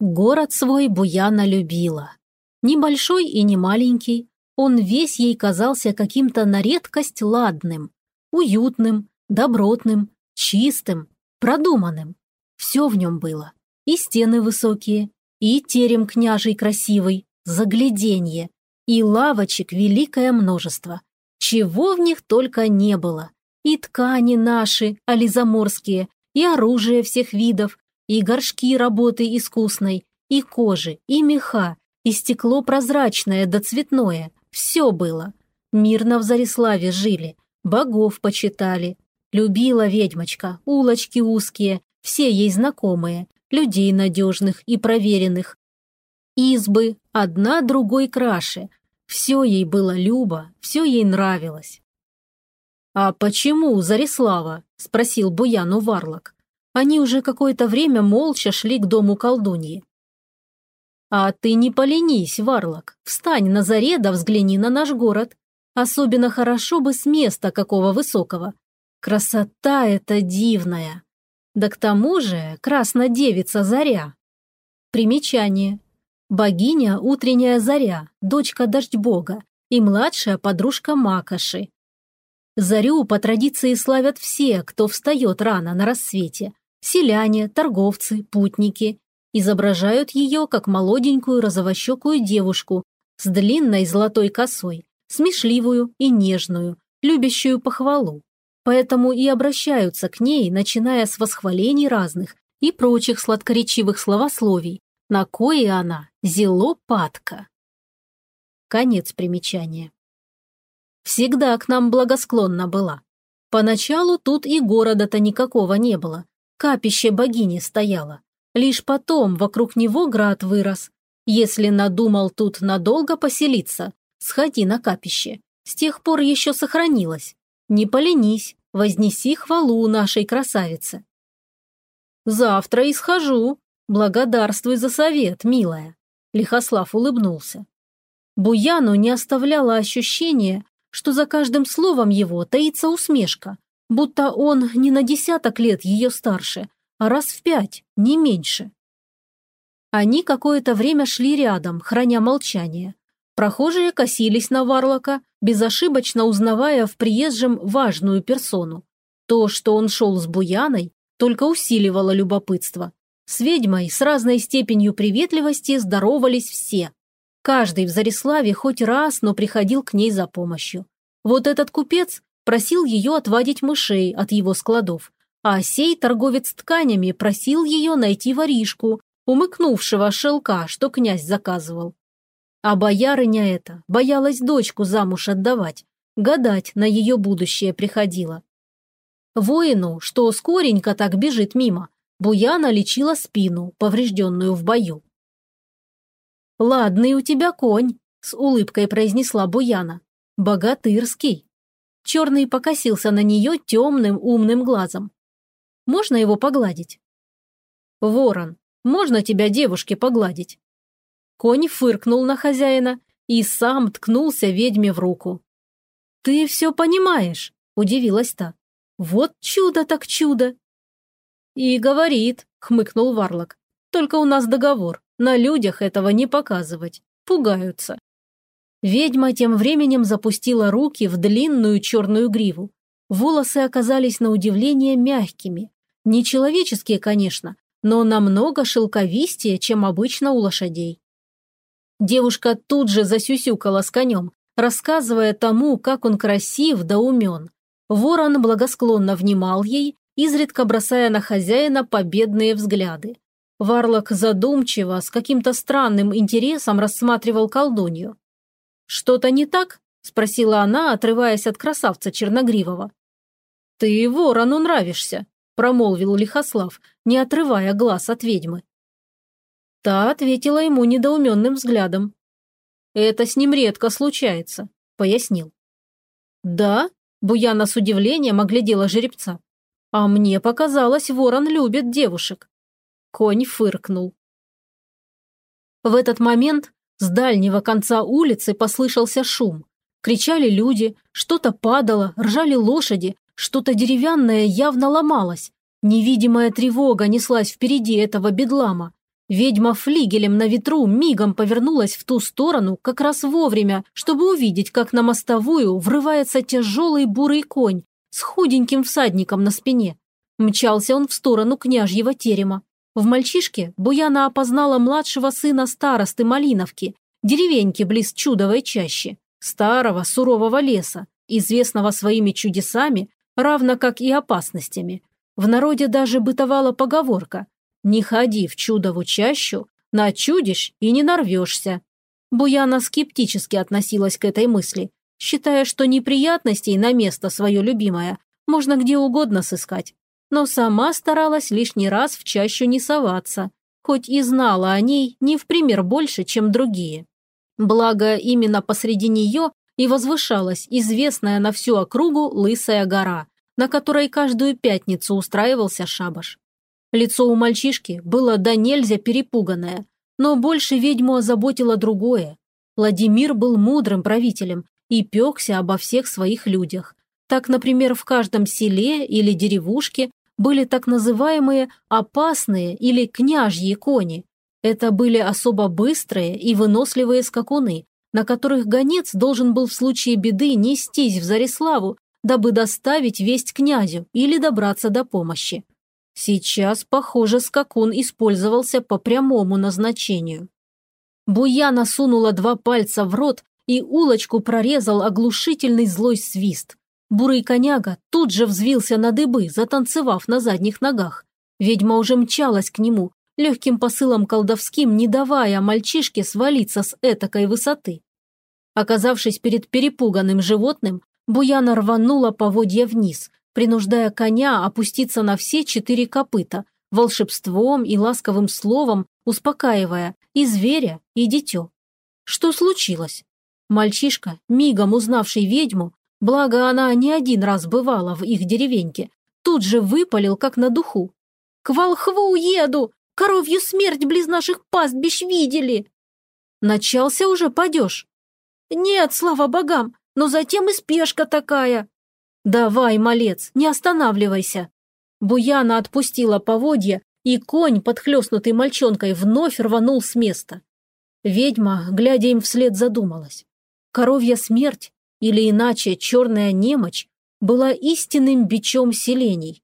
Город свой Буяна любила. Небольшой и не маленький, он весь ей казался каким-то на редкость ладным, уютным, добротным, чистым, продуманным. Все в нем было. И стены высокие, и терем княжий красивый, загляденье, и лавочек великое множество. Чего в них только не было. И ткани наши, ализаморские, и оружие всех видов, и горшки работы искусной, и кожи, и меха, и стекло прозрачное да цветное. Все было. Мирно в Зариславе жили, богов почитали. Любила ведьмочка, улочки узкие, все ей знакомые, людей надежных и проверенных. Избы, одна другой краше. Все ей было любо, все ей нравилось. «А почему Зарислава?» – спросил Буяну Варлок. Они уже какое-то время молча шли к дому колдуньи. «А ты не поленись, Варлок, встань на заре да взгляни на наш город. Особенно хорошо бы с места какого высокого. Красота эта дивная. Да к тому же краснодевица Заря. Примечание. Богиня утренняя Заря, дочка дождь бога и младшая подружка Макоши. Зарю по традиции славят все, кто встает рано на рассвете. Селяне, торговцы, путники изображают ее как молоденькую розовощекую девушку с длинной золотой косой, смешливую и нежную, любящую похвалу. Поэтому и обращаются к ней, начиная с восхвалений разных и прочих сладкоречивых словословий, на кое она зело падка. Конец примечания. Всегда к нам благосклонна была. Поначалу тут и города-то никакого не было. Капище богини стояло. Лишь потом вокруг него град вырос. Если надумал тут надолго поселиться, сходи на капище. С тех пор еще сохранилось. Не поленись, вознеси хвалу нашей красавице. Завтра и схожу. Благодарствуй за совет, милая. Лихослав улыбнулся. Буяну не оставляло ощущение, что за каждым словом его таится усмешка, будто он не на десяток лет ее старше, а раз в пять, не меньше. Они какое-то время шли рядом, храня молчание. Прохожие косились на Варлока, безошибочно узнавая в приезжем важную персону. То, что он шел с Буяной, только усиливало любопытство. С ведьмой с разной степенью приветливости здоровались все. Каждый в Зариславе хоть раз, но приходил к ней за помощью. Вот этот купец просил ее отводить мышей от его складов, а сей торговец тканями просил ее найти воришку, умыкнувшего шелка, что князь заказывал. А боярыня эта боялась дочку замуж отдавать, гадать на ее будущее приходила. Воину, что скоренько так бежит мимо, Буяна лечила спину, поврежденную в бою. «Ладный у тебя конь», – с улыбкой произнесла Буяна. «Богатырский». Черный покосился на нее темным умным глазом. Можно его погладить?» «Ворон, можно тебя девушке погладить?» Конь фыркнул на хозяина и сам ткнулся ведьме в руку. «Ты все понимаешь», – удивилась та. «Вот чудо так чудо!» «И говорит», – хмыкнул Варлок. «Только у нас договор, на людях этого не показывать, пугаются». Ведьма тем временем запустила руки в длинную черную гриву. Волосы оказались на удивление мягкими, Нечеловеческие, конечно, но намного шелковистее, чем обычно у лошадей. Девушка тут же засюсюкала с конем, рассказывая тому, как он красив да умен. Ворон благосклонно внимал ей, изредка бросая на хозяина победные взгляды. Варлок задумчиво, с каким-то странным интересом рассматривал колдунью. «Что-то не так?» – спросила она, отрываясь от красавца Черногривого. «Ты ворону нравишься», промолвил Лихослав, не отрывая глаз от ведьмы. Та ответила ему недоуменным взглядом. «Это с ним редко случается», — пояснил. «Да?» — Буяна с удивлением оглядела жеребца. «А мне показалось, ворон любит девушек». Конь фыркнул. В этот момент с дальнего конца улицы послышался шум. Кричали люди, что-то падало, ржали лошади, что-то деревянное явно ломалось. Невидимая тревога неслась впереди этого бедлама. Ведьма флигелем на ветру мигом повернулась в ту сторону как раз вовремя, чтобы увидеть, как на мостовую врывается тяжелый бурый конь с худеньким всадником на спине. Мчался он в сторону княжьего терема. В мальчишке Буяна опознала младшего сына старосты Малиновки, деревеньки близ чудовой чащи, старого сурового леса, известного своими чудесами, равно как и опасностями. В народе даже бытовала поговорка «Не ходи в чудову чащу, начудишь и не нарвешься». Буяна скептически относилась к этой мысли, считая, что неприятностей на место свое любимое можно где угодно сыскать. Но сама старалась лишний раз в чащу не соваться, хоть и знала о ней не в пример больше, чем другие. Благо, именно посреди нее и возвышалась известная на всю округу Лысая гора, на которой каждую пятницу устраивался шабаш. Лицо у мальчишки было до нельзя перепуганное, но больше ведьму озаботило другое. Владимир был мудрым правителем и пекся обо всех своих людях. Так, например, в каждом селе или деревушке были так называемые опасные или княжьи кони. Это были особо быстрые и выносливые скакуны, на которых гонец должен был в случае беды нестись в Зариславу, дабы доставить весть князю или добраться до помощи. Сейчас, похоже, скакун использовался по прямому назначению. Буяна сунула два пальца в рот, и улочку прорезал оглушительный злой свист. Бурый коняга тут же взвился на дыбы, затанцевав на задних ногах. Ведьма уже мчалась к нему, легким посылом колдовским, не давая мальчишке свалиться с этакой высоты. Оказавшись перед перепуганным животным, Буяна рванула поводья вниз, принуждая коня опуститься на все четыре копыта, волшебством и ласковым словом успокаивая и зверя, и дитё. Что случилось? Мальчишка, мигом узнавший ведьму, благо она не один раз бывала в их деревеньке, тут же выпалил, как на духу. «К волхву еду! Коровью смерть близ наших пастбищ видели!» «Начался уже падеж?» «Нет, слава богам, но затем и спешка такая!» «Давай, малец, не останавливайся!» Буяна отпустила поводья, и конь, подхлестнутый мальчонкой, вновь рванул с места. Ведьма, глядя им вслед, задумалась. Коровья смерть, или иначе черная немочь, была истинным бичом селений.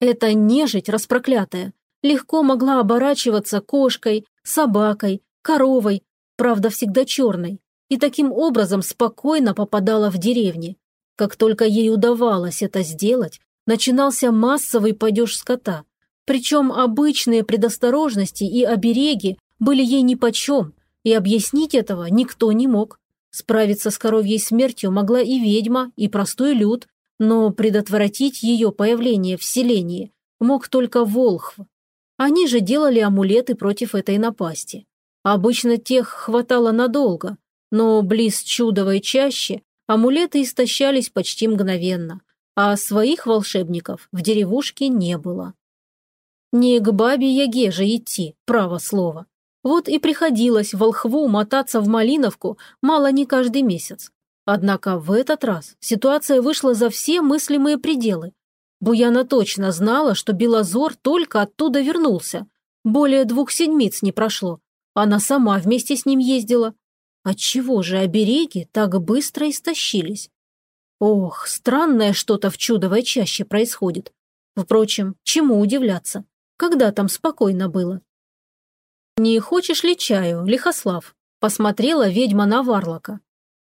Эта нежить распроклятая легко могла оборачиваться кошкой, собакой, коровой, правда всегда черной, и таким образом спокойно попадала в деревни. Как только ей удавалось это сделать, начинался массовый падеж скота. Причем обычные предосторожности и обереги были ей нипочем, и объяснить этого никто не мог. Справиться с коровьей смертью могла и ведьма, и простой люд, но предотвратить ее появление в селении мог только волхв. Они же делали амулеты против этой напасти. Обычно тех хватало надолго, но близ чудовой чаще амулеты истощались почти мгновенно, а своих волшебников в деревушке не было. Не к бабе Яге же идти, право слово. Вот и приходилось волхву мотаться в Малиновку мало не каждый месяц. Однако в этот раз ситуация вышла за все мыслимые пределы. Буяна точно знала, что Белозор только оттуда вернулся. Более двух седмиц не прошло. Она сама вместе с ним ездила, Отчего же обереги так быстро истощились? Ох, странное что-то в чудовой чаще происходит. Впрочем, чему удивляться? Когда там спокойно было? «Не хочешь ли чаю, Лихослав?» – посмотрела ведьма на Варлока.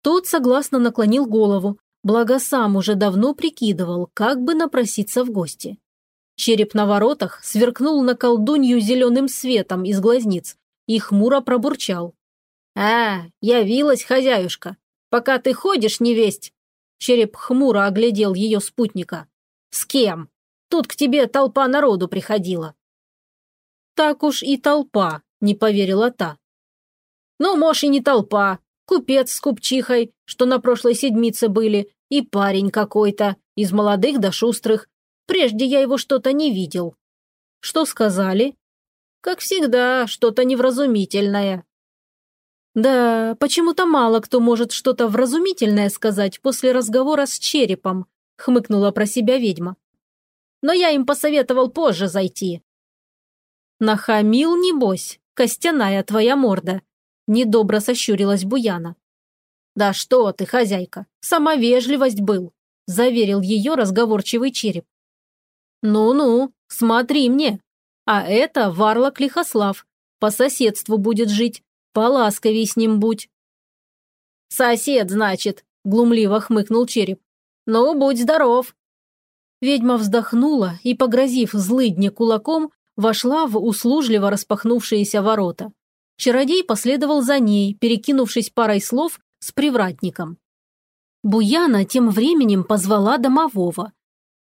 Тот согласно наклонил голову, благо сам уже давно прикидывал, как бы напроситься в гости. Череп на воротах сверкнул на колдунью зеленым светом из глазниц и хмуро пробурчал. «А, явилась хозяюшка. Пока ты ходишь, невесть!» Череп хмуро оглядел ее спутника. «С кем? Тут к тебе толпа народу приходила». «Так уж и толпа», — не поверила та. «Ну, может, и не толпа. Купец с купчихой, что на прошлой седмице были, и парень какой-то, из молодых до шустрых. Прежде я его что-то не видел». «Что сказали?» «Как всегда, что-то невразумительное», «Да, почему-то мало кто может что-то вразумительное сказать после разговора с черепом», хмыкнула про себя ведьма. «Но я им посоветовал позже зайти». «Нахамил, небось?» Костяная твоя морда!» Недобро сощурилась Буяна. «Да что ты, хозяйка, сама вежливость был!» заверил ее разговорчивый череп. «Ну-ну, смотри мне. А это Варлок Лихослав. По соседству будет жить. Поласковей с ним будь». «Сосед, значит», – глумливо хмыкнул череп. «Ну, будь здоров». Ведьма вздохнула и, погрозив злыдне кулаком, вошла в услужливо распахнувшиеся ворота. Чародей последовал за ней, перекинувшись парой слов с привратником. Буяна тем временем позвала домового.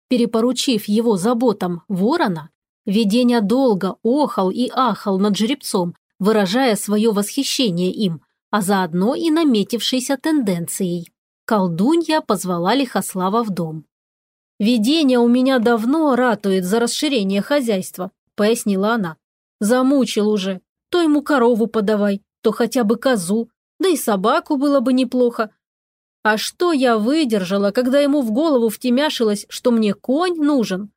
Перепоручив его заботам ворона, Веденя долго охал и ахал над жеребцом, выражая свое восхищение им, а заодно и наметившейся тенденцией. Колдунья позвала Лихослава в дом. «Видение у меня давно ратует за расширение хозяйства», – пояснила она. «Замучил уже. То ему корову подавай, то хотя бы козу, да и собаку было бы неплохо. А что я выдержала, когда ему в голову втемяшилось, что мне конь нужен?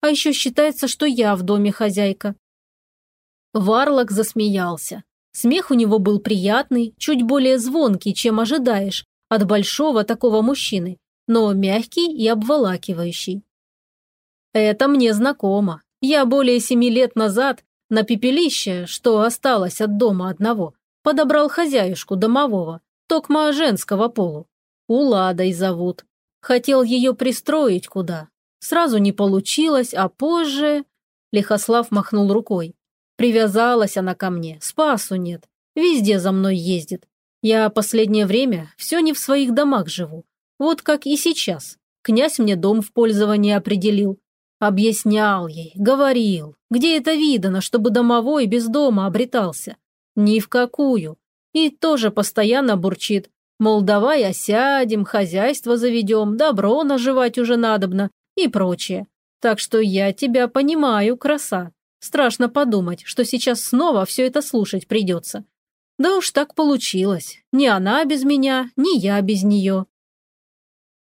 А еще считается, что я в доме хозяйка». Варлок засмеялся. Смех у него был приятный, чуть более звонкий, чем ожидаешь от большого такого мужчины, но мягкий и обволакивающий. Это мне знакомо. Я более семи лет назад на пепелище, что осталось от дома одного, подобрал хозяюшку домового, токма женского полу. Уладой зовут. Хотел ее пристроить куда. Сразу не получилось, а позже... Лихослав махнул рукой. Привязалась она ко мне, спасу нет. Везде за мной ездит. Я последнее время все не в своих домах живу. Вот как и сейчас. Князь мне дом в пользование определил. Объяснял ей, говорил, где это видано, чтобы домовой без дома обретался. Ни в какую. И тоже постоянно бурчит. Мол, давай осядем, хозяйство заведем, добро наживать уже надобно и прочее. Так что я тебя понимаю, краса. Страшно подумать, что сейчас снова все это слушать придется. Да уж так получилось. Ни она без меня, ни я без нее.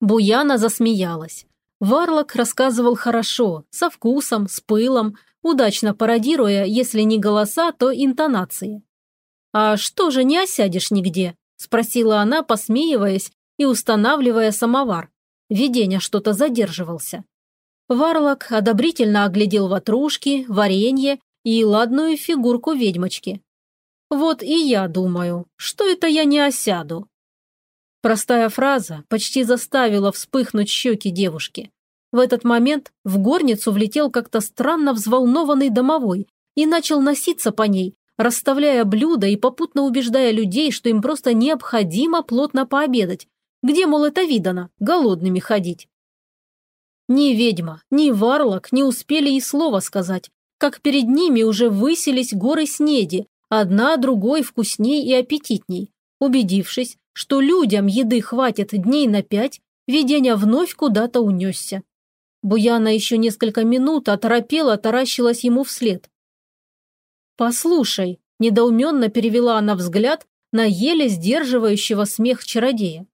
Буяна засмеялась. Варлок рассказывал хорошо, со вкусом, с пылом, удачно пародируя, если не голоса, то интонации. «А что же не осядешь нигде?» – спросила она, посмеиваясь и устанавливая самовар. Виденя что-то задерживался. Варлок одобрительно оглядел ватрушки, варенье и ладную фигурку ведьмочки. «Вот и я думаю, что это я не осяду?» Простая фраза почти заставила вспыхнуть щеки девушки. В этот момент в горницу влетел как-то странно взволнованный домовой и начал носиться по ней, расставляя блюда и попутно убеждая людей, что им просто необходимо плотно пообедать. Где, мол, это видано, голодными ходить. Ни ведьма, ни варлок не успели и слова сказать, как перед ними уже высились горы снеди, одна другой вкусней и аппетитней. Убедившись, что людям еды хватит дней на пять, видение вновь куда-то унесся. Буяна еще несколько минут оторопела, таращилась ему вслед. «Послушай», – недоуменно перевела она взгляд на еле сдерживающего смех чародея.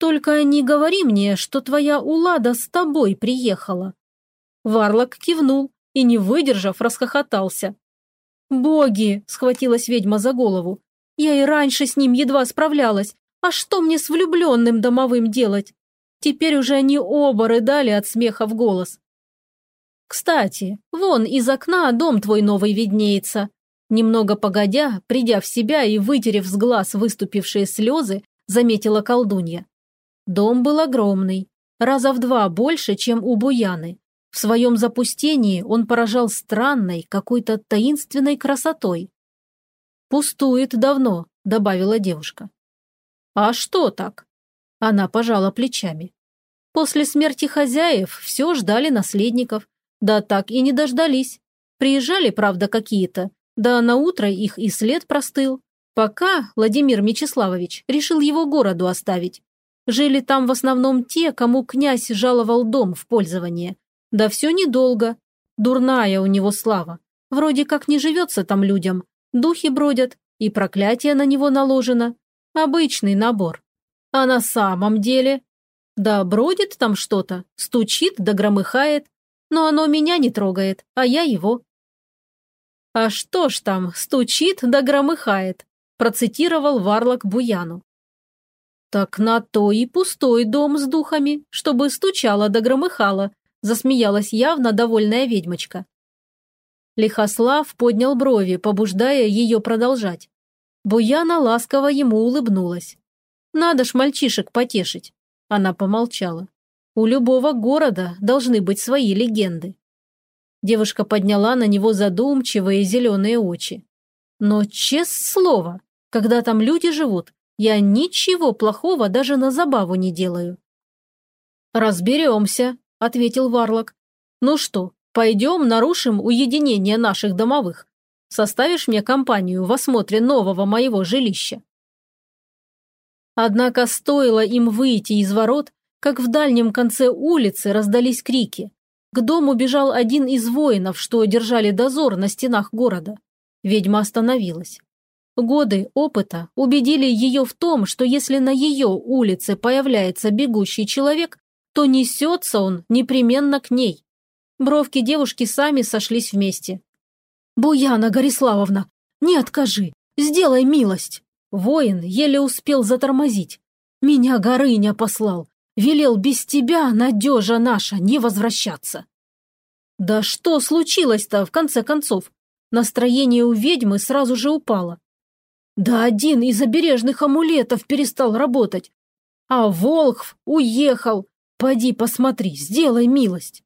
Только не говори мне, что твоя Улада с тобой приехала». Варлок кивнул и, не выдержав, расхохотался. «Боги!» – схватилась ведьма за голову. «Я и раньше с ним едва справлялась. А что мне с влюбленным домовым делать?» Теперь уже они оба рыдали от смеха в голос. «Кстати, вон из окна дом твой новый виднеется». Немного погодя, придя в себя и вытерев с глаз выступившие слезы, заметила колдунья. Дом был огромный, раза в два больше, чем у Буяны. В своем запустении он поражал странной, какой-то таинственной красотой. «Пустует давно», – добавила девушка. «А что так?» Она пожала плечами. После смерти хозяев все ждали наследников, да так и не дождались. Приезжали, правда, какие-то, да на утро их и след простыл. Пока Владимир Мечиславович решил его городу оставить. Жили там в основном те, кому князь жаловал дом в пользование. Да все недолго. Дурная у него слава. Вроде как не живется там людям. Духи бродят, и проклятие на него наложено. Обычный набор. А на самом деле... Да бродит там что-то, стучит да громыхает. Но оно меня не трогает, а я его. «А что ж там, стучит да громыхает», процитировал Варлок Буяну. «Так на то и пустой дом с духами, чтобы стучало да громыхало», засмеялась явно довольная ведьмочка. Лихослав поднял брови, побуждая ее продолжать. Буяна ласково ему улыбнулась. «Надо ж мальчишек потешить». Она помолчала. «У любого города должны быть свои легенды». Девушка подняла на него задумчивые зеленые очи. «Но, честное слово, когда там люди живут, я ничего плохого даже на забаву не делаю». «Разберемся», — ответил Варлок. «Ну что, пойдем нарушим уединение наших домовых? Составишь мне компанию в осмотре нового моего жилища?» Однако стоило им выйти из ворот, как в дальнем конце улицы раздались крики. К дому бежал один из воинов, что держали дозор на стенах города. Ведьма остановилась. Годы опыта убедили ее в том, что если на ее улице появляется бегущий человек, то несется он непременно к ней. Бровки девушки сами сошлись вместе. «Буяна Гориславовна, не откажи, сделай милость!» Воин еле успел затормозить. «Меня Горыня послал, велел без тебя, надежа наша, не возвращаться». Да что случилось-то, в конце концов? Настроение у ведьмы сразу же упало. Да один из обережных амулетов перестал работать. А Волхв уехал. Поди посмотри, сделай милость.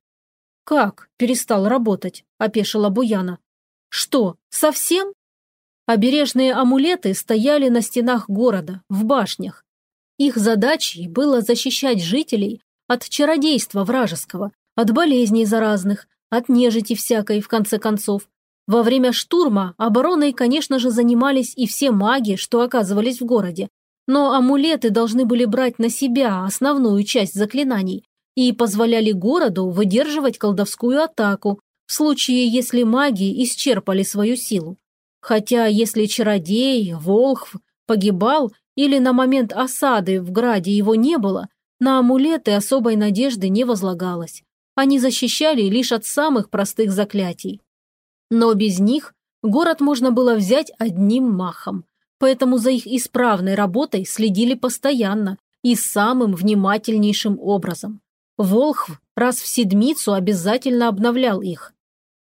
Как перестал работать? Опешила Буяна. Что, совсем? Обережные амулеты стояли на стенах города, в башнях. Их задачей было защищать жителей от чародейства вражеского, от болезней заразных, от нежити всякой, в конце концов. Во время штурма обороной, конечно же, занимались и все маги, что оказывались в городе. Но амулеты должны были брать на себя основную часть заклинаний и позволяли городу выдерживать колдовскую атаку в случае, если маги исчерпали свою силу. Хотя если чародей, волхв, погибал или на момент осады в граде его не было, на амулеты особой надежды не возлагалось. Они защищали лишь от самых простых заклятий. Но без них город можно было взять одним махом. Поэтому за их исправной работой следили постоянно и самым внимательнейшим образом. Волхв раз в седмицу обязательно обновлял их.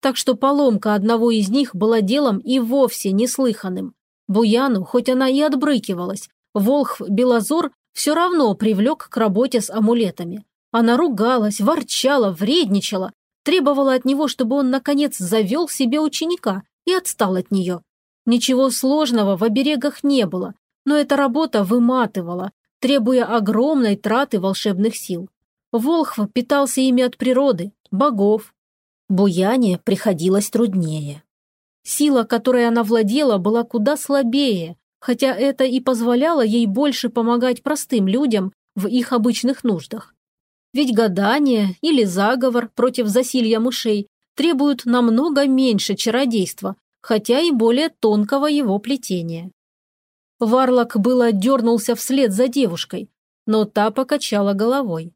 Так что поломка одного из них была делом и вовсе неслыханным. Буяну, хоть она и отбрыкивалась, Волхв Белозор все равно привлек к работе с амулетами. Она ругалась, ворчала, вредничала, требовала от него, чтобы он, наконец, завел себе ученика и отстал от нее. Ничего сложного в оберегах не было, но эта работа выматывала, требуя огромной траты волшебных сил. Волхв питался ими от природы, богов. Буяне приходилось труднее. Сила, которой она владела, была куда слабее, хотя это и позволяло ей больше помогать простым людям в их обычных нуждах. Ведь гадание или заговор против засилья мышей требуют намного меньше чародейства, хотя и более тонкого его плетения. Варлок было дернулся вслед за девушкой, но та покачала головой.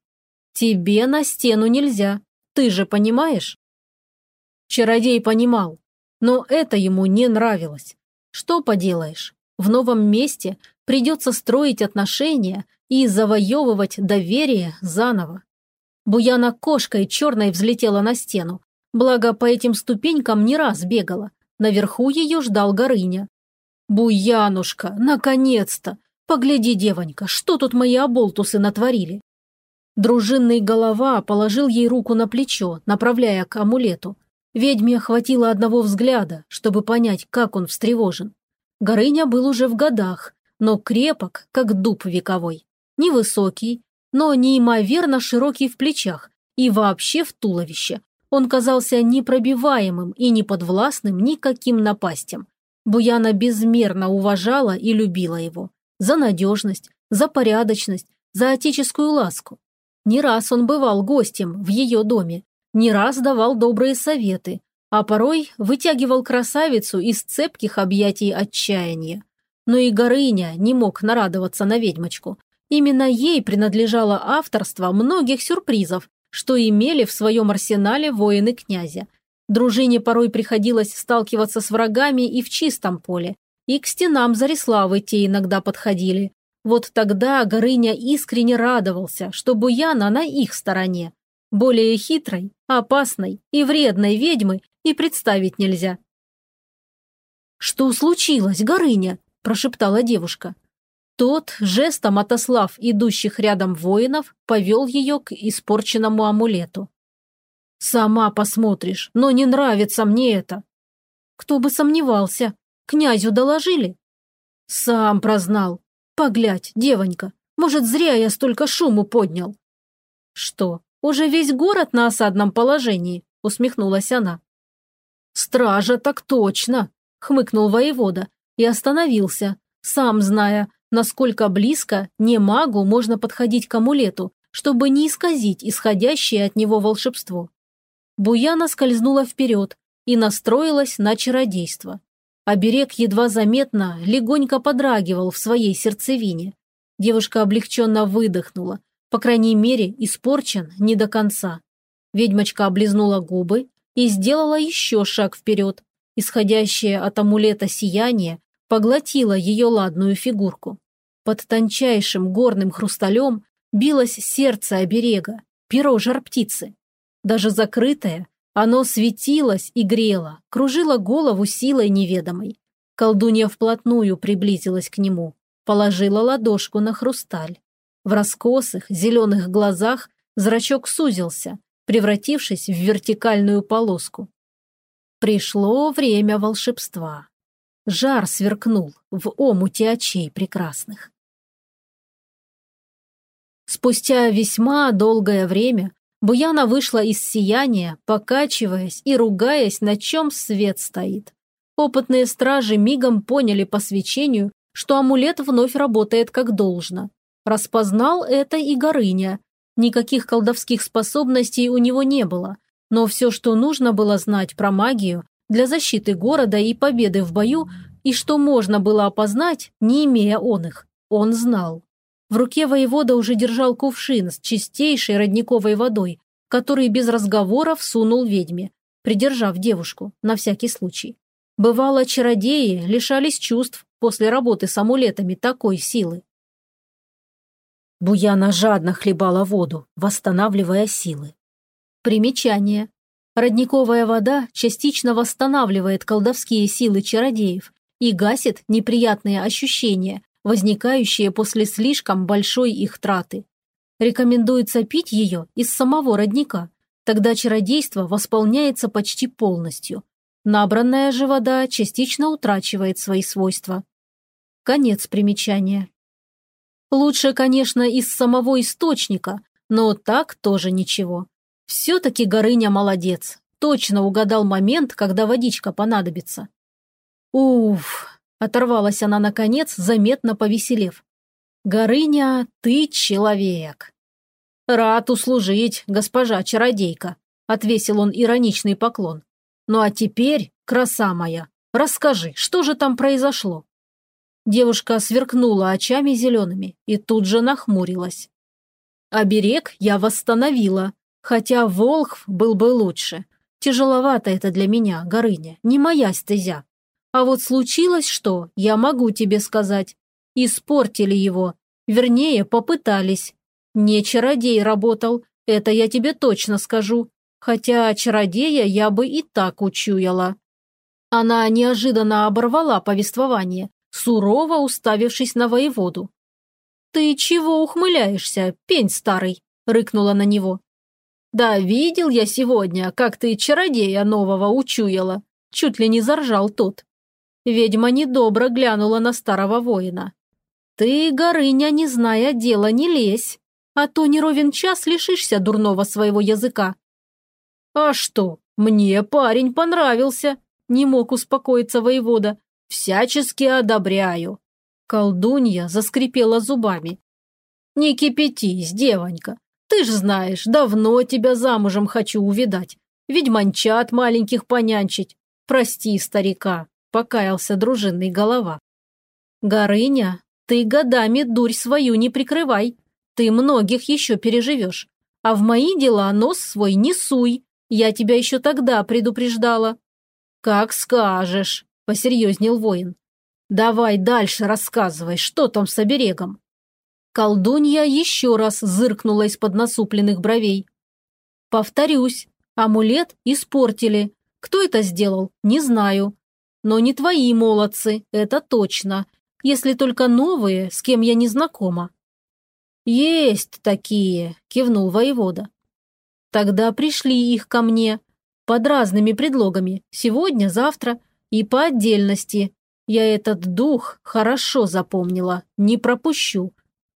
«Тебе на стену нельзя, ты же понимаешь?» Чародей понимал, но это ему не нравилось. Что поделаешь, в новом месте придется строить отношения и завоевывать доверие заново. Буяна кошкой черной взлетела на стену. Благо, по этим ступенькам не раз бегала. Наверху ее ждал Горыня. «Буянушка, наконец-то! Погляди, девонька, что тут мои оболтусы натворили?» Дружинный голова положил ей руку на плечо, направляя к амулету. Ведьме хватило одного взгляда, чтобы понять, как он встревожен. Горыня был уже в годах, но крепок, как дуб вековой. Невысокий, но неимоверно широкий в плечах и вообще в туловище. Он казался непробиваемым и неподвластным никаким напастям. Буяна безмерно уважала и любила его. За надежность, за порядочность, за отеческую ласку. Не раз он бывал гостем в ее доме, не раз давал добрые советы, а порой вытягивал красавицу из цепких объятий отчаяния. Но и Горыня не мог нарадоваться на ведьмочку. Именно ей принадлежало авторство многих сюрпризов, что имели в своем арсенале воины князя. Дружине порой приходилось сталкиваться с врагами и в чистом поле, и к стенам Зариславы те иногда подходили. Вот тогда Горыня искренне радовался, что Буяна на их стороне. Более хитрой, опасной и вредной ведьмы и представить нельзя. «Что случилось, Горыня?» – прошептала девушка. Тот, жестом отослав идущих рядом воинов, повел ее к испорченному амулету. «Сама посмотришь, но не нравится мне это». «Кто бы сомневался, князю доложили?» «Сам прознал. Поглядь, девонька, может, зря я столько шуму поднял». «Что, уже весь город на осадном положении?» – усмехнулась она. «Стража так точно!» – хмыкнул воевода и остановился, сам зная, насколько близко не магу можно подходить к амулету, чтобы не исказить исходящее от него волшебство. Буяна скользнула вперед и настроилась на чародейство. Оберег едва заметно, легонько подрагивал в своей сердцевине. Девушка облегченно выдохнула. По крайней мере, испорчен не до конца. Ведьмочка облизнула губы и сделала еще шаг вперед. Исходящее от амулета сияние поглотило ее ладную фигурку. Под тончайшим горным хрусталем билось сердце оберега, перо жар-птицы. Даже закрытое, оно светилось и грело, кружило голову силой неведомой. Колдунья вплотную приблизилась к нему, положила ладошку на хрусталь. В раскосых зеленых глазах зрачок сузился, превратившись в вертикальную полоску. Пришло время волшебства. Жар сверкнул в омуте очей прекрасных. Спустя весьма долгое время Буяна вышла из сияния, покачиваясь и ругаясь, на чем свет стоит. Опытные стражи мигом поняли по свечению, что амулет вновь работает как должно. Распознал это и Горыня. Никаких колдовских способностей у него не было, но все, что нужно было знать про магию для защиты города и победы в бою, и что можно было опознать, не имея он их, он знал. В руке воевода уже держал кувшин с чистейшей родниковой водой, который без разговоров сунул ведьме, придержав девушку, на всякий случай. Бывало, чародеи лишались чувств после работы с амулетами такой силы. Буяна жадно хлебала воду, восстанавливая силы. Примечание. Родниковая вода частично восстанавливает колдовские силы чародеев и гасит неприятные ощущения, возникающие после слишком большой их траты. Рекомендуется пить ее из самого родника, тогда чародейство восполняется почти полностью. Набранная же вода частично утрачивает свои свойства. Конец примечания. Лучше, конечно, из самого источника, но так тоже ничего. Все-таки Горыня молодец, точно угадал момент, когда водичка понадобится. Уф, Оторвалась она, наконец, заметно повеселев. «Горыня, ты человек!» «Рад услужить, госпожа чародейка», — отвесил он ироничный поклон. «Ну а теперь, краса моя, расскажи, что же там произошло?» Девушка сверкнула очами зелеными и тут же нахмурилась. «Оберег я восстановила, хотя Волхв был бы лучше. Тяжеловато это для меня, Горыня, не моя стезя. А вот случилось что, я могу тебе сказать. Испортили его. Вернее, попытались. Не чародей работал, это я тебе точно скажу. Хотя чародея я бы и так учуяла. Она неожиданно оборвала повествование, сурово уставившись на воеводу. «Ты чего ухмыляешься, пень старый?» – рыкнула на него. «Да видел я сегодня, как ты чародея нового учуяла», – чуть ли не заржал тот. Ведьма недобро глянула на старого воина. «Ты, Горыня, не зная дела, не лезь, а то не ровен час лишишься дурного своего языка». «А что, мне парень понравился», – не мог успокоиться воевода. «Всячески одобряю». Колдунья заскрипела зубами. «Не кипятись, девонька. Ты ж знаешь, давно тебя замужем хочу увидать. Ведьманчат маленьких понянчить. Прости, старика» покаялся дружинный голова. «Горыня, ты годами дурь свою не прикрывай. Ты многих еще переживешь. А в мои дела нос свой не суй. Я тебя еще тогда предупреждала». «Как скажешь», – посерьезнел воин. «Давай дальше рассказывай, что там с оберегом?» Колдунья еще раз зыркнула из-под насупленных бровей. «Повторюсь, амулет испортили. Кто это сделал, не знаю. Но не твои молодцы, это точно. Если только новые, с кем я не знакома». «Есть такие», – кивнул воевода. «Тогда пришли их ко мне под разными предлогами, сегодня, завтра и по отдельности. Я этот дух хорошо запомнила, не пропущу.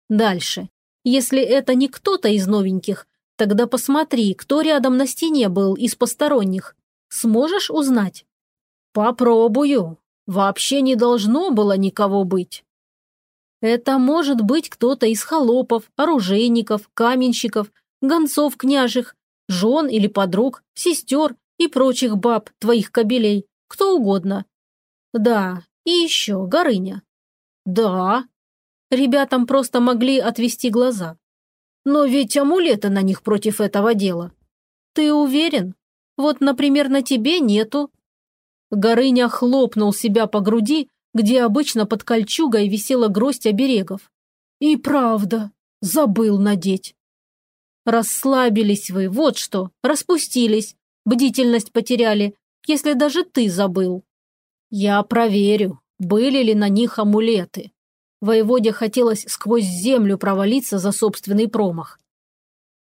Дальше. Если это не кто-то из новеньких, тогда посмотри, кто рядом на стене был из посторонних. Сможешь узнать? Попробую. Вообще не должно было никого быть. Это может быть кто-то из холопов, оружейников, каменщиков, гонцов княжих, жен или подруг, сестер и прочих баб твоих кобелей, кто угодно. Да, и еще Горыня. Да. Ребятам просто могли отвести глаза. Но ведь амулеты на них против этого дела. Ты уверен? Вот, например, на тебе нету. Горыня хлопнул себя по груди, где обычно под кольчугой висела гроздь оберегов. И правда, забыл надеть. Расслабились вы, вот что, распустились, бдительность потеряли, если даже ты забыл. Я проверю, были ли на них амулеты. Воеводе хотелось сквозь землю провалиться за собственный промах.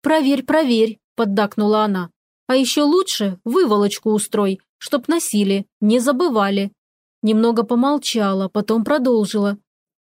«Проверь, проверь», – поддакнула она. «А еще лучше выволочку устрой, чтоб носили, не забывали». Немного помолчала, потом продолжила.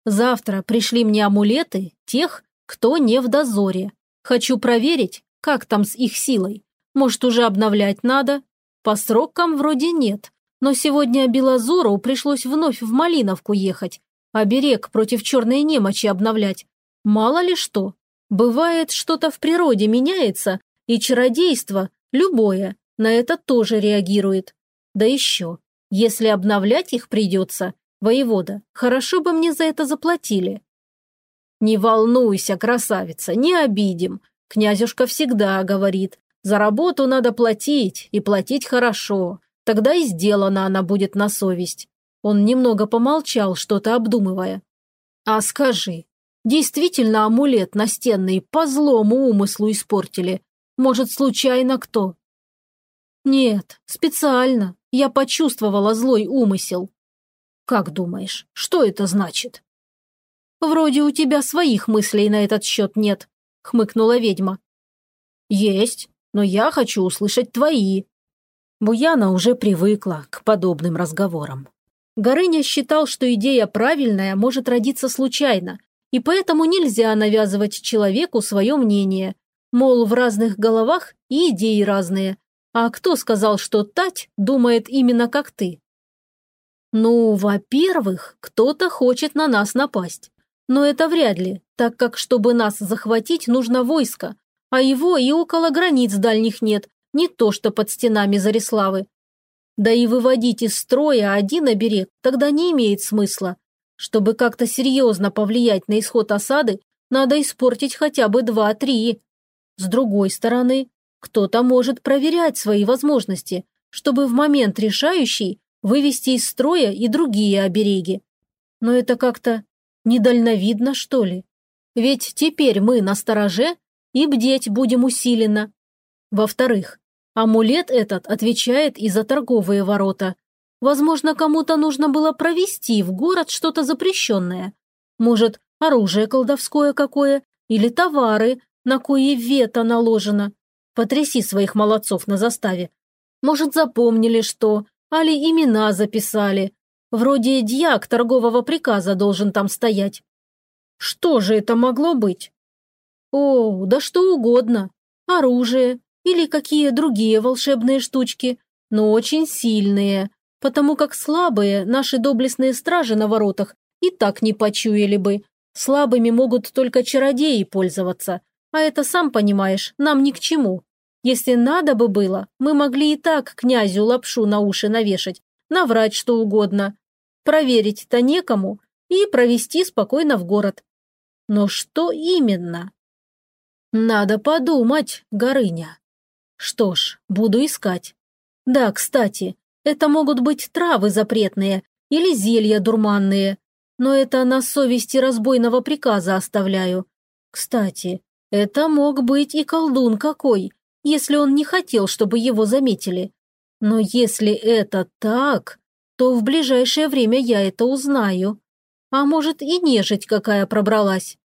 «Завтра пришли мне амулеты тех, кто не в дозоре. Хочу проверить, как там с их силой. Может, уже обновлять надо? По срокам вроде нет. Но сегодня Белозору пришлось вновь в Малиновку ехать, а берег против черной немочи обновлять. Мало ли что. Бывает, что-то в природе меняется, и чародейство, любое, на это тоже реагирует. Да еще, если обновлять их придется, воевода, хорошо бы мне за это заплатили. «Не волнуйся, красавица, не обидим. Князюшка всегда говорит, за работу надо платить, и платить хорошо. Тогда и сделана она будет на совесть». Он немного помолчал, что-то обдумывая. «А скажи, действительно амулет настенный по злому умыслу испортили? Может, случайно кто?» «Нет, специально. Я почувствовала злой умысел». «Как думаешь, что это значит?» «Вроде у тебя своих мыслей на этот счет нет», — хмыкнула ведьма. «Есть, но я хочу услышать твои». Буяна уже привыкла к подобным разговорам. Горыня считал, что идея правильная может родиться случайно, и поэтому нельзя навязывать человеку свое мнение. Мол, в разных головах и идеи разные. А кто сказал, что Тать думает именно как ты? Ну, во-первых, кто-то хочет на нас напасть. Но это вряд ли, так как, чтобы нас захватить, нужно войско, а его и около границ дальних нет, не то что под стенами Зариславы. Да и выводить из строя один оберег тогда не имеет смысла. Чтобы как-то серьезно повлиять на исход осады, надо испортить хотя бы два-три. С другой стороны, кто-то может проверять свои возможности, чтобы в момент решающий вывести из строя и другие обереги. Но это как-то Недальновидно, что ли? Ведь теперь мы на стороже и бдеть будем усиленно. Во-вторых, амулет этот отвечает и за торговые ворота. Возможно, кому-то нужно было провести в город что-то запрещенное. Может, оружие колдовское какое или товары, на кои вето наложено. Потряси своих молодцов на заставе. Может, запомнили что, али имена записали, Вроде дьяк торгового приказа должен там стоять. Что же это могло быть? О, да что угодно. Оружие или какие другие волшебные штучки, но очень сильные, потому как слабые наши доблестные стражи на воротах и так не почуяли бы. Слабыми могут только чародеи пользоваться, а это, сам понимаешь, нам ни к чему. Если надо бы было, мы могли и так князю лапшу на уши навешать, наврать что угодно, проверить-то некому и провести спокойно в город. Но что именно? Надо подумать, Горыня. Что ж, буду искать. Да, кстати, это могут быть травы запретные или зелья дурманные, но это на совести разбойного приказа оставляю. Кстати, это мог быть и колдун какой, если он не хотел, чтобы его заметили. Но если это так, то в ближайшее время я это узнаю. А может и нежить какая пробралась.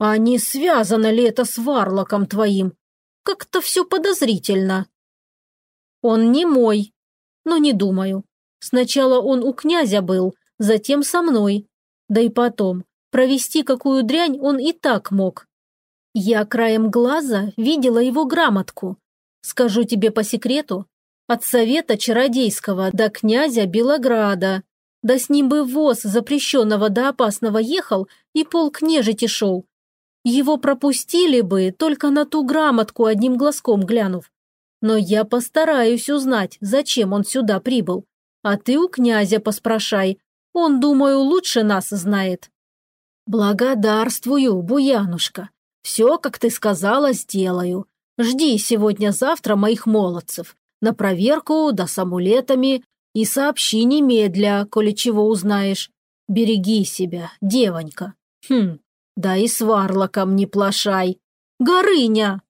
А не связано ли это с варлоком твоим? Как-то все подозрительно. Он не мой. Но не думаю. Сначала он у князя был, затем со мной. Да и потом, провести какую дрянь он и так мог. Я краем глаза видела его грамотку. Скажу тебе по секрету, от совета чародейского до князя Белограда. Да с ним бы воз запрещенного до опасного ехал и полк нежити шел. Его пропустили бы, только на ту грамотку одним глазком глянув. Но я постараюсь узнать, зачем он сюда прибыл. А ты у князя поспрашай. Он, думаю, лучше нас знает. Благодарствую, Буянушка. Все, как ты сказала, сделаю. Жди сегодня-завтра моих молодцев на проверку, да с амулетами, и сообщи немедля, коли чего узнаешь. Береги себя, девонька. Хм, да и с варлоком не плашай. Горыня!»